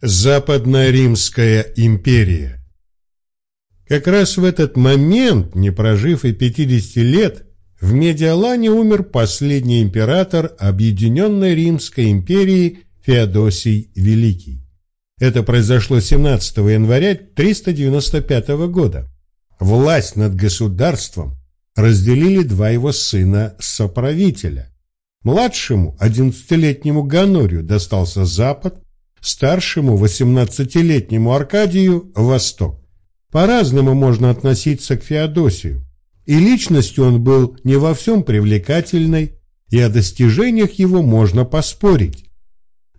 Западная Римская империя. Как раз в этот момент, не прожив и 50 лет, в Медиалане умер последний император Объединенной Римской империи Феодосий Великий. Это произошло 17 января 395 года. Власть над государством разделили два его сына-соправителя. Младшему, 11-летнему Ганорию, достался Запад, старшему, 18-летнему Аркадию – Восток. По-разному можно относиться к Феодосию. И личностью он был не во всем привлекательной, и о достижениях его можно поспорить.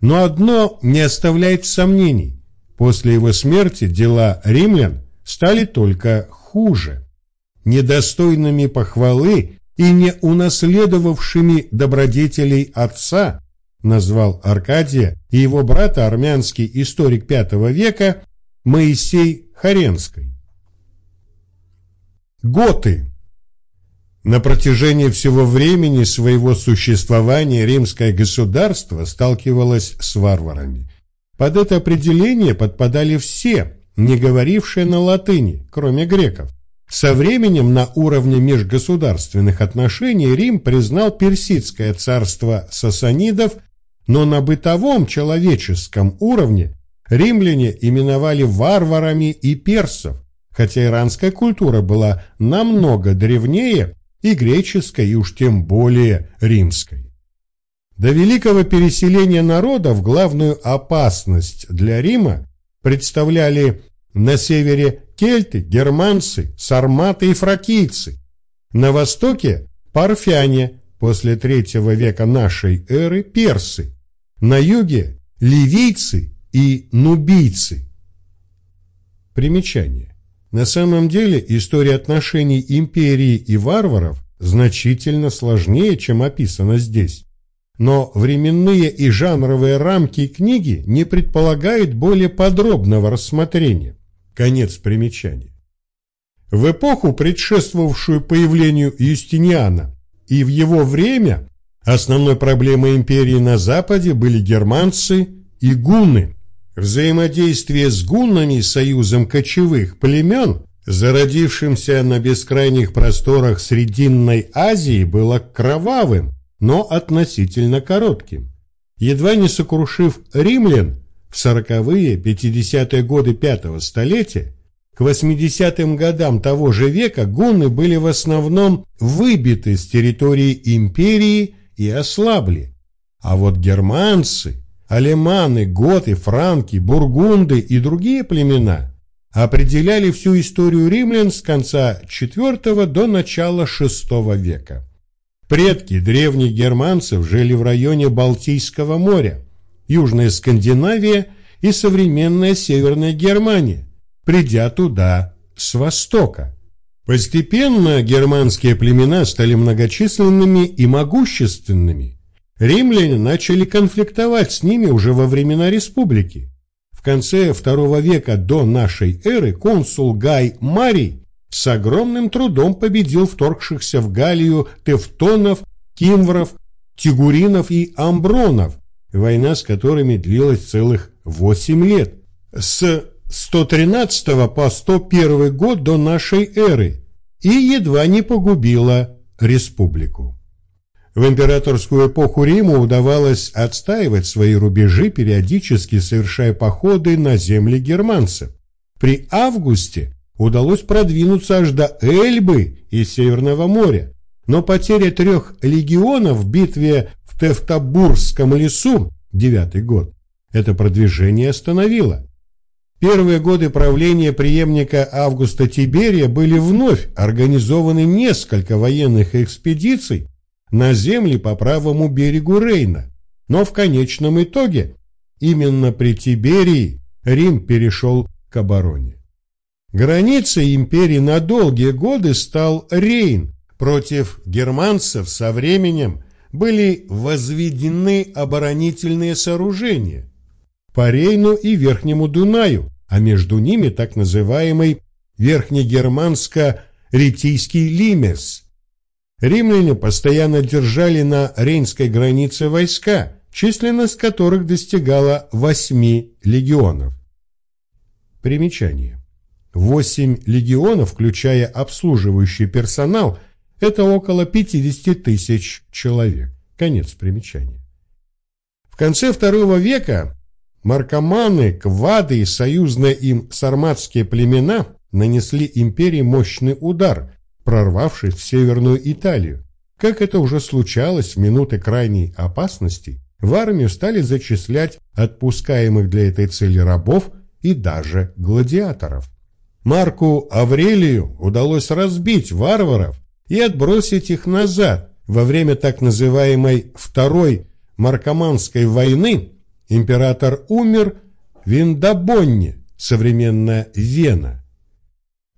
Но одно не оставляет сомнений. После его смерти дела римлян стали только хуже. Недостойными похвалы и не унаследовавшими добродетелей отца назвал Аркадия и его брата армянский историк V века Моисей Харенской. Готы на протяжении всего времени своего существования римское государство сталкивалось с варварами. Под это определение подпадали все, не говорившие на латыни, кроме греков. Со временем на уровне межгосударственных отношений Рим признал персидское царство сасанидов, но на бытовом человеческом уровне римляне именовали варварами и персов, хотя иранская культура была намного древнее и греческой, и уж тем более римской. До великого переселения народов главную опасность для Рима представляли на севере кельты, германцы, сарматы и фракийцы, на востоке парфяне, после третьего века нашей эры персы, на юге ливийцы и нубийцы. Примечание. На самом деле история отношений империи и варваров значительно сложнее, чем описано здесь. Но временные и жанровые рамки книги не предполагают более подробного рассмотрения. Конец примечания. В эпоху, предшествовавшую появлению Юстиниана, и в его время основной проблемой империи на Западе были германцы и гунны – Взаимодействие с гуннами союзом кочевых племен, зародившимся на бескрайних просторах Срединной Азии, было кровавым, но относительно коротким. Едва не сокрушив римлян в сороковые, пятидесятые годы пятого столетия, к 80-м годам того же века гунны были в основном выбиты с территории империи и ослабли. А вот германцы алеманы, готы, франки, бургунды и другие племена определяли всю историю римлян с конца IV до начала VI века. Предки древних германцев жили в районе Балтийского моря, Южная Скандинавия и современная Северная Германия, придя туда с востока. Постепенно германские племена стали многочисленными и могущественными – Римляне начали конфликтовать с ними уже во времена республики. В конце II века до нашей эры консул Гай Марий с огромным трудом победил вторгшихся в Галлию тевтонов, кимвров, тигуринов и амбронов, война с которыми длилась целых 8 лет. С 113 по 101 год до нашей эры и едва не погубила республику. В императорскую эпоху Риму удавалось отстаивать свои рубежи, периодически совершая походы на земли германцев. При Августе удалось продвинуться аж до Эльбы и Северного моря, но потеря трех легионов в битве в Тевтобурском лесу, девятый год, это продвижение остановило. Первые годы правления преемника Августа Тиберия были вновь организованы несколько военных экспедиций, на земли по правому берегу Рейна, но в конечном итоге именно при Тиберии Рим перешел к обороне. Границей империи на долгие годы стал Рейн. Против германцев со временем были возведены оборонительные сооружения по Рейну и Верхнему Дунаю, а между ними так называемый Верхнегерманско-Ретийский Лимес – Римляне постоянно держали на рейнской границе войска, численность которых достигала 8 легионов. Примечание. 8 легионов, включая обслуживающий персонал, это около 50 тысяч человек. Конец примечания. В конце второго века маркоманы, квады и союзные им сарматские племена нанесли империи мощный удар, прорвавшись в Северную Италию. Как это уже случалось в минуты крайней опасности, в армию стали зачислять отпускаемых для этой цели рабов и даже гладиаторов. Марку Аврелию удалось разбить варваров и отбросить их назад. Во время так называемой Второй Маркоманской войны император умер в Виндабонне, современная Вена.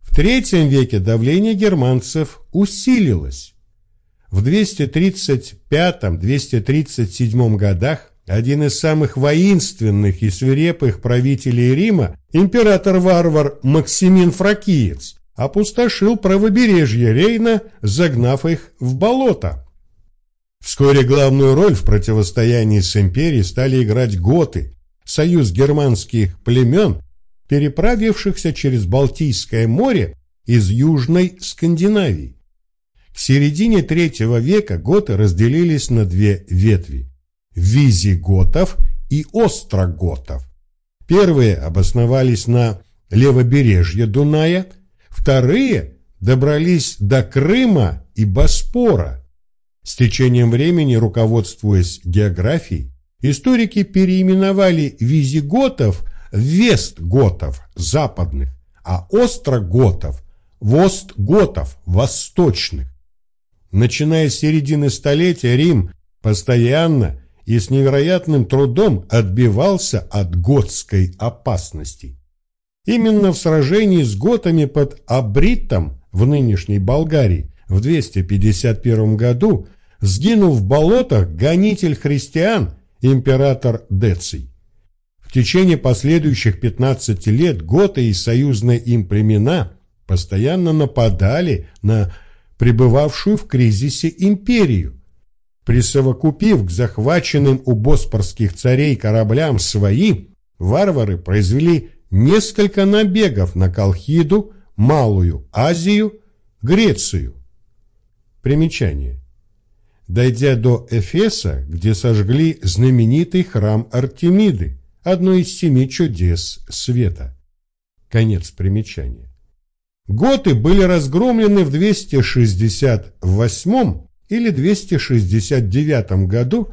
В третьем веке давление германцев усилилось. В 235-237 годах один из самых воинственных и свирепых правителей Рима, император-варвар Максимин Фракиец, опустошил правобережье Рейна, загнав их в болото. Вскоре главную роль в противостоянии с империей стали играть готы, союз германских племен, переправившихся через Балтийское море из Южной Скандинавии. К середине третьего века готы разделились на две ветви – визиготов и остроготов. Первые обосновались на левобережье Дуная, вторые добрались до Крыма и Боспора. С течением времени, руководствуясь географией, историки переименовали визиготов в вестготов, западных, а остроготов – востготов, восточных. Начиная с середины столетия Рим постоянно и с невероятным трудом отбивался от готской опасности. Именно в сражении с готами под Абритом в нынешней Болгарии в 251 году сгинул в болотах гонитель христиан император Деций. В течение последующих 15 лет готы и союзные им племена постоянно нападали на пребывавшую в кризисе империю. Присовокупив к захваченным у боспорских царей кораблям свои, варвары произвели несколько набегов на Колхиду, Малую Азию, Грецию. Примечание. Дойдя до Эфеса, где сожгли знаменитый храм Артемиды, одно из семи чудес света. Конец примечания. Готы были разгромлены в 268 или 269 году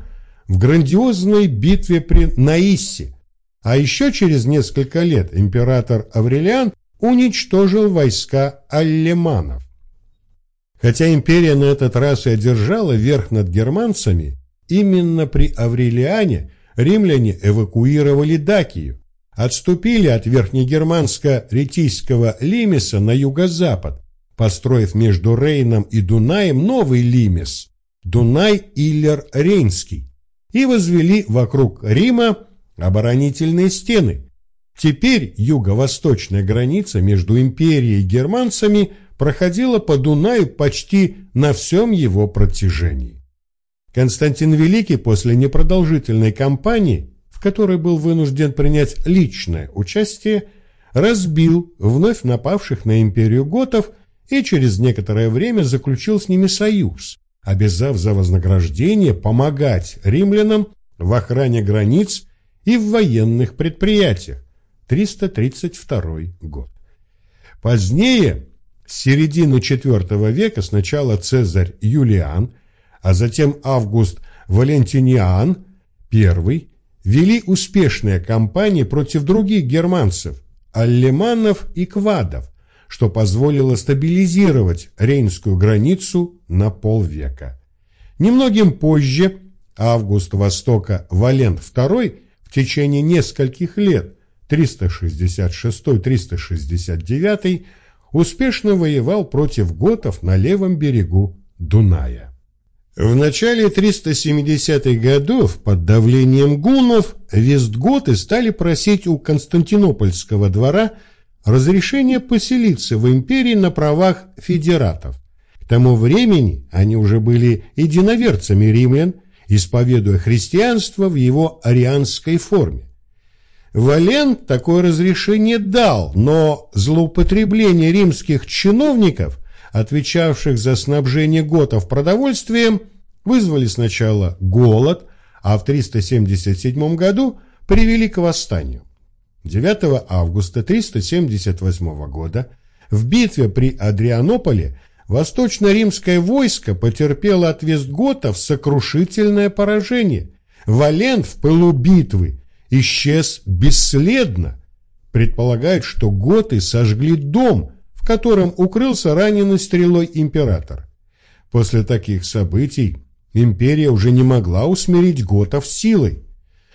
в грандиозной битве при Наиссе, а еще через несколько лет император Аврелиан уничтожил войска аллеманов. Хотя империя на этот раз и одержала верх над германцами, именно при Аврелиане римляне эвакуировали Дакию, отступили от верхнегерманско-ретийского Лимеса на юго-запад, построив между Рейном и Дунаем новый Лимес, Дунай-Иллер-Рейнский, и возвели вокруг Рима оборонительные стены. Теперь юго-восточная граница между империей и германцами проходила по Дунаю почти на всем его протяжении. Константин Великий после непродолжительной кампании в которой был вынужден принять личное участие, разбил вновь напавших на империю готов и через некоторое время заключил с ними союз, обязав за вознаграждение помогать римлянам в охране границ и в военных предприятиях. 332 год. Позднее, с середины IV века, сначала Цезарь Юлиан, а затем Август Валентиниан I вели успешные кампании против других германцев, аллеманов и квадов, что позволило стабилизировать рейнскую границу на полвека. Немногим позже Август Востока Валент II в течение нескольких лет 366-369 успешно воевал против готов на левом берегу Дуная. В начале 370-х годов под давлением гуннов вестготы стали просить у Константинопольского двора разрешение поселиться в империи на правах федератов. К тому времени они уже были единоверцами римлян исповедуя христианство в его арианской форме. Валент такое разрешение дал, но злоупотребление римских чиновников, отвечавших за снабжение готов продовольствием, вызвали сначала голод, а в 377 году привели к восстанию. 9 августа 378 года в битве при Адрианополе восточно-римское войско потерпело от вестготов сокрушительное поражение. Валент в пылу битвы исчез бесследно. Предполагают, что готы сожгли дом, в котором укрылся раненый стрелой император. После таких событий империя уже не могла усмирить готов силой.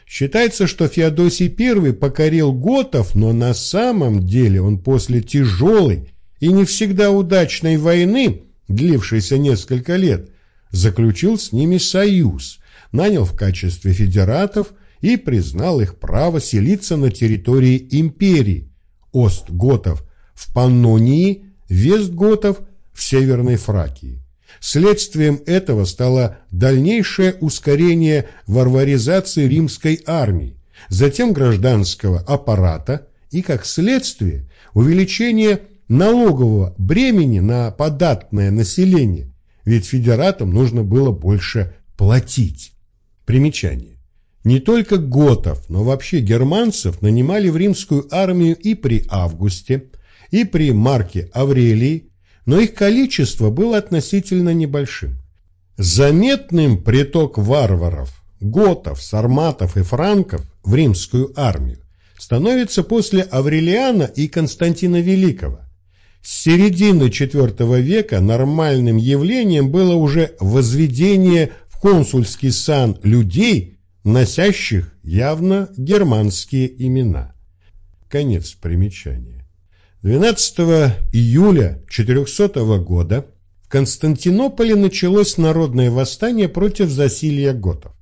Считается, что Феодосий I покорил готов, но на самом деле он после тяжелой и не всегда удачной войны, длившейся несколько лет, заключил с ними союз, нанял в качестве федератов и признал их право селиться на территории империи, Ост-готов в Паннонии, Вест-готов в Северной Фракии. Следствием этого стало дальнейшее ускорение варваризации римской армии, затем гражданского аппарата и, как следствие, увеличение налогового бремени на податное население, ведь федератам нужно было больше платить. Примечание. Не только готов, но вообще германцев нанимали в римскую армию и при Августе, и при Марке Аврелии, но их количество было относительно небольшим. Заметным приток варваров, готов, сарматов и франков в римскую армию становится после Аврелиана и Константина Великого. С середины IV века нормальным явлением было уже возведение в консульский сан людей, носящих явно германские имена. Конец примечания. 12 июля 400 года в Константинополе началось народное восстание против засилья готов.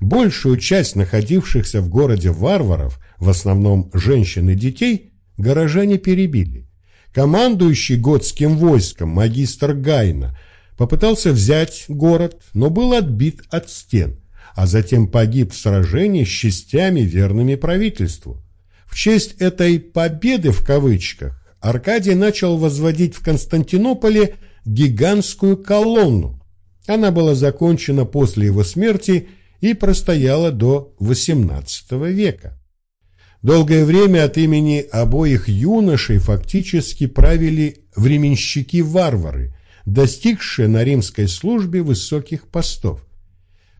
Большую часть находившихся в городе варваров, в основном женщин и детей, горожане перебили. Командующий готским войском магистр Гайна попытался взять город, но был отбит от стен, а затем погиб в сражении с частями, верными правительству. В честь этой «победы» в кавычках Аркадий начал возводить в Константинополе гигантскую колонну. Она была закончена после его смерти и простояла до XVIII века. Долгое время от имени обоих юношей фактически правили временщики-варвары, достигшие на римской службе высоких постов.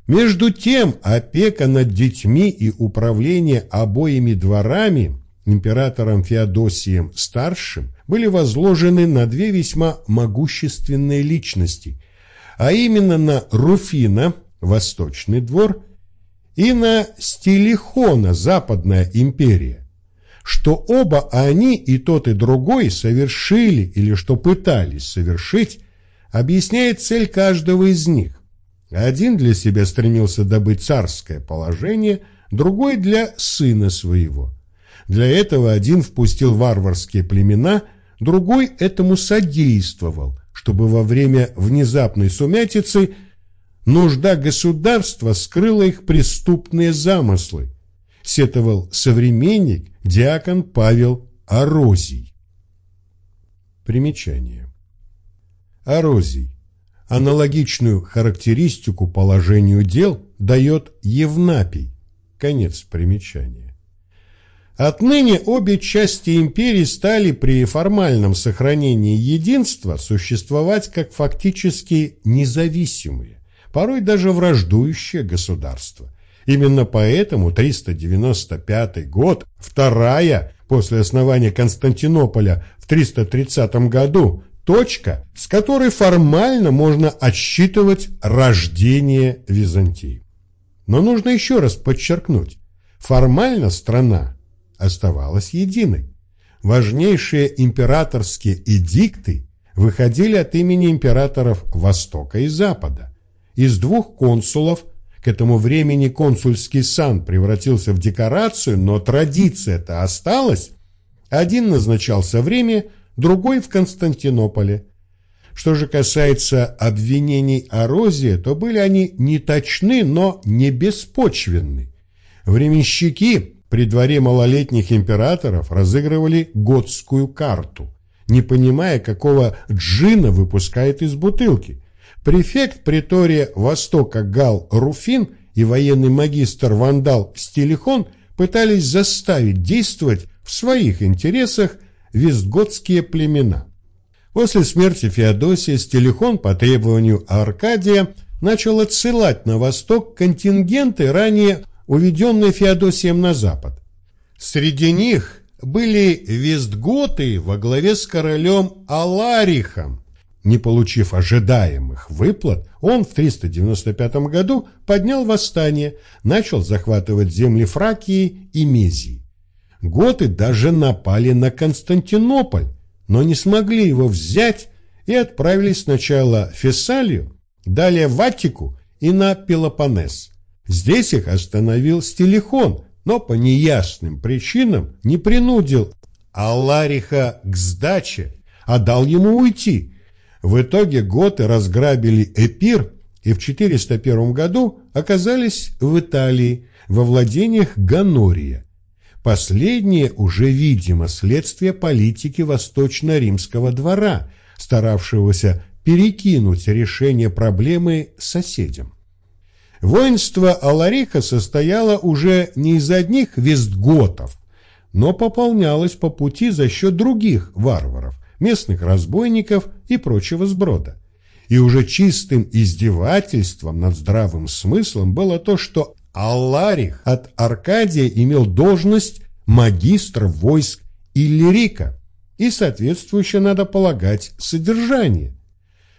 Между тем опека над детьми и управление обоими дворами императором Феодосием Старшим были возложены на две весьма могущественные личности, а именно на Руфина, Восточный двор, и на Стилихона, Западная империя, что оба они, и тот, и другой, совершили или что пытались совершить, объясняет цель каждого из них. Один для себя стремился добыть царское положение, другой для сына своего – для этого один впустил варварские племена, другой этому содействовал, чтобы во время внезапной сумятицы нужда государства скрыла их преступные замыслы, сетовал современник диакон Павел Орозий. Примечание. Орозий. Аналогичную характеристику положению дел дает Евнапий. Конец примечания. Отныне обе части империи стали при формальном сохранении единства существовать как фактически независимые, порой даже враждующие государства. Именно поэтому 395 год, вторая после основания Константинополя в 330 году, точка, с которой формально можно отсчитывать рождение Византии. Но нужно еще раз подчеркнуть, формально страна оставалась единой. Важнейшие императорские эдикты выходили от имени императоров Востока и Запада. Из двух консулов к этому времени консульский сан превратился в декорацию, но традиция-то осталась. Один назначался в Риме, другой в Константинополе. Что же касается обвинений о Розе, то были они не точны, но не беспочвенны. Временщики при дворе малолетних императоров разыгрывали готскую карту, не понимая, какого джина выпускает из бутылки. Префект притория Востока Гал Руфин и военный магистр Вандал Стилихон пытались заставить действовать в своих интересах вестготские племена. После смерти Феодосия Стелихон по требованию Аркадия начал отсылать на восток контингенты, ранее уведенные Феодосием на запад. Среди них были вестготы во главе с королем Аларихом. Не получив ожидаемых выплат, он в 395 году поднял восстание, начал захватывать земли Фракии и Мезии. Готы даже напали на Константинополь, но не смогли его взять и отправились сначала в Фессалию, далее в Аттику и на Пелопоннес. Здесь их остановил Стилихон, но по неясным причинам не принудил Аллариха к сдаче, а дал ему уйти. В итоге готы разграбили Эпир и в 401 году оказались в Италии, во владениях Ганория. Последнее уже, видимо, следствие политики восточно-римского двора, старавшегося перекинуть решение проблемы соседям. Воинство Алариха состояло уже не из одних вестготов, но пополнялось по пути за счет других варваров, местных разбойников и прочего сброда. И уже чистым издевательством над здравым смыслом было то, что Алларих от Аркадия имел должность магистра войск Иллирика и соответствующее, надо полагать, содержание.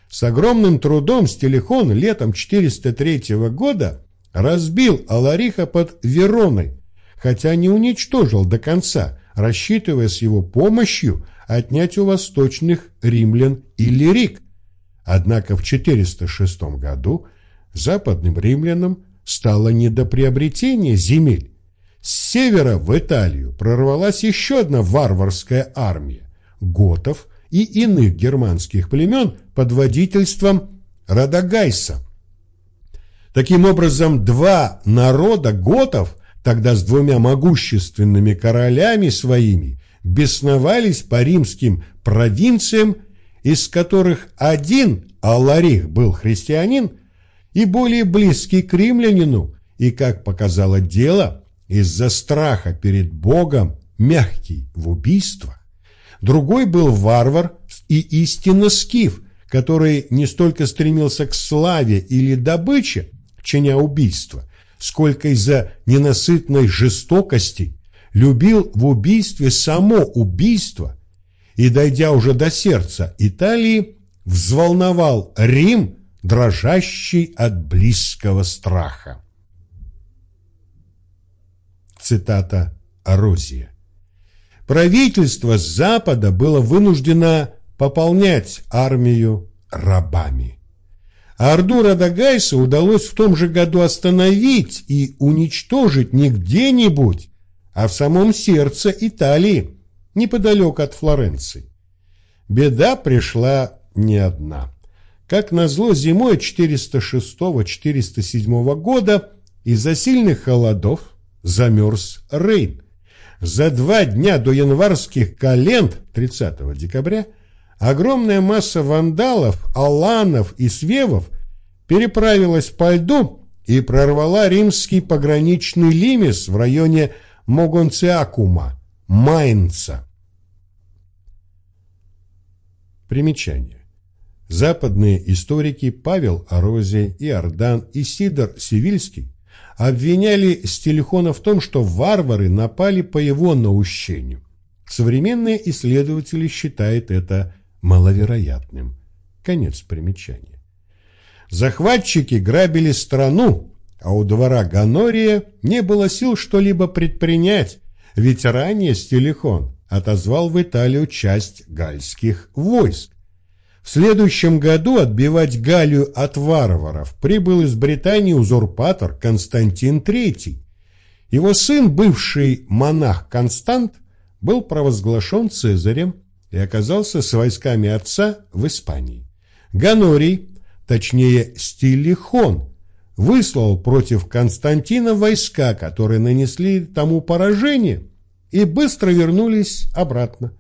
С огромным трудом Стелихон летом 403 года разбил Алариха под Вероной, хотя не уничтожил до конца, рассчитывая с его помощью отнять у восточных римлян Иллирик. Однако в 406 году западным римлянам стало не до приобретения земель. С севера в Италию прорвалась еще одна варварская армия – готов и иных германских племен под водительством Радагайса. Таким образом, два народа готов, тогда с двумя могущественными королями своими, бесновались по римским провинциям, из которых один, Аларих, был христианин, и более близкий к римлянину, и, как показало дело, из-за страха перед Богом мягкий в убийствах. Другой был варвар и истинно скиф, который не столько стремился к славе или добыче, чиня убийство, сколько из-за ненасытной жестокости любил в убийстве само убийство и, дойдя уже до сердца Италии, взволновал Рим дрожащий от близкого страха. Цитата Орозия. Правительство Запада было вынуждено пополнять армию рабами. Орду Радагайса удалось в том же году остановить и уничтожить не где-нибудь, а в самом сердце Италии, неподалеку от Флоренции. Беда пришла не одна. Как назло, зимой 406-407 года из-за сильных холодов замерз Рейн. За два дня до январских календ 30 декабря огромная масса вандалов, аланов и свевов переправилась по льду и прорвала римский пограничный лимес в районе Могонциакума, Майнца. Примечание. Западные историки Павел Орози, Иордан и Сидор Сивильский обвиняли Стелихона в том, что варвары напали по его наущению. Современные исследователи считают это маловероятным. Конец примечания. Захватчики грабили страну, а у двора Ганория не было сил что-либо предпринять, ведь ранее Стелихон отозвал в Италию часть гальских войск. В следующем году отбивать Галию от варваров прибыл из Британии узурпатор Константин III. Его сын, бывший монах Констант, был провозглашен Цезарем и оказался с войсками отца в Испании. Ганорий, точнее Стилихон, выслал против Константина войска, которые нанесли тому поражение и быстро вернулись обратно.